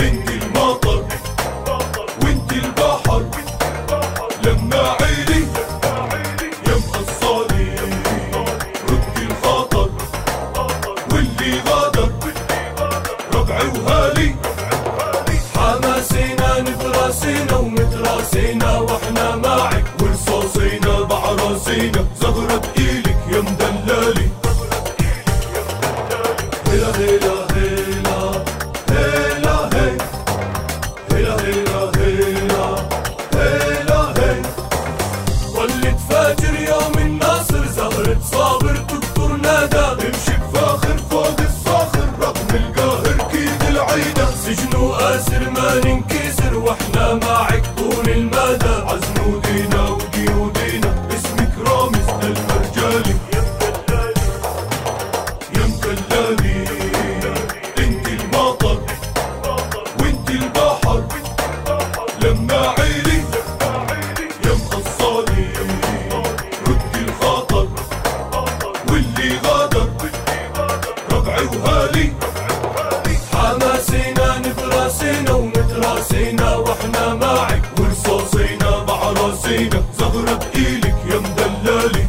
انت المطر وانت البحر. لما عيلي يا مقصالي ردي الخطر واللي غادر. ربعي وهالي. حماسينا نتراسينا ومتراسينا وإحنا معك ورصاصينا بعراسينا. سجن واسر ما ننكسر وإحنا معك طول المدى. عزمودينا وجيودينا اسمك رامز المرجالي يا مكلالي انت المطر وانت البحر. لما عيلي يا مقصالي ردي الخطر واللي غادر. ربعي وهالي بعراسينا زغرة بإيلك يا مدلالي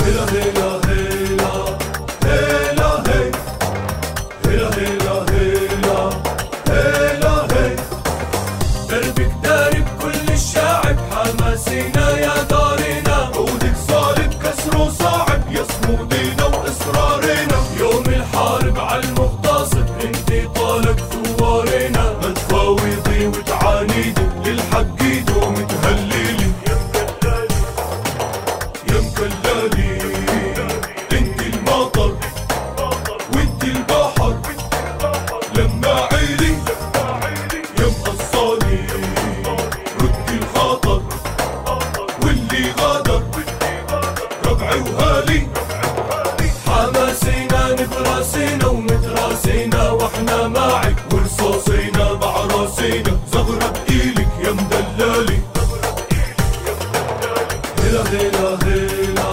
هلا هلا هلا هلا هي هلا هلا هلا هلا هي دربك دارب كل الشعب حماسينا يا دارنا. عودك صارب كسر وصاعب يا صمودينا لما عيلي يا مقصالي ردي الخطر واللي غادر. ربعي وهالي. حماسينا نتراسينا ومتراسينا وإحنا معك. ورصاصينا بعراسينا زغرة بإيلك يا مدلالي. هلا هلا هلا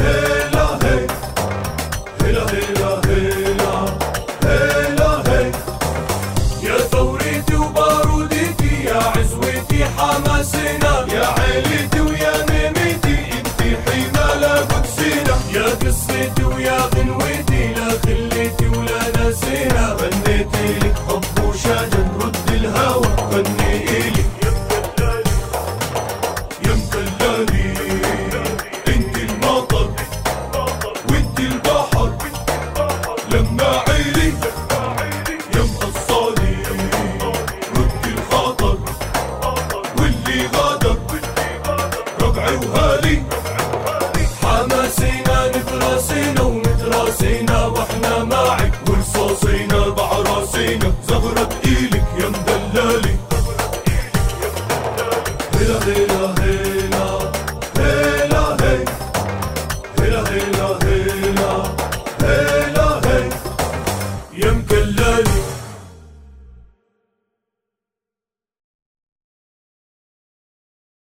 هلا. هلا هلا. حماسنا يا عيلتي ويا نميتي انتي حمالة قدسنا يا قصتي ويا غنوتي لا خليتي ولا نسينا. غنيتي لك حب وشجن رد الهوى غني إلي ثغرة بإيلك يا مدلالي. هلا هلا هلا هلا هي هلا هلا هلا هلا هي يا مدلالي.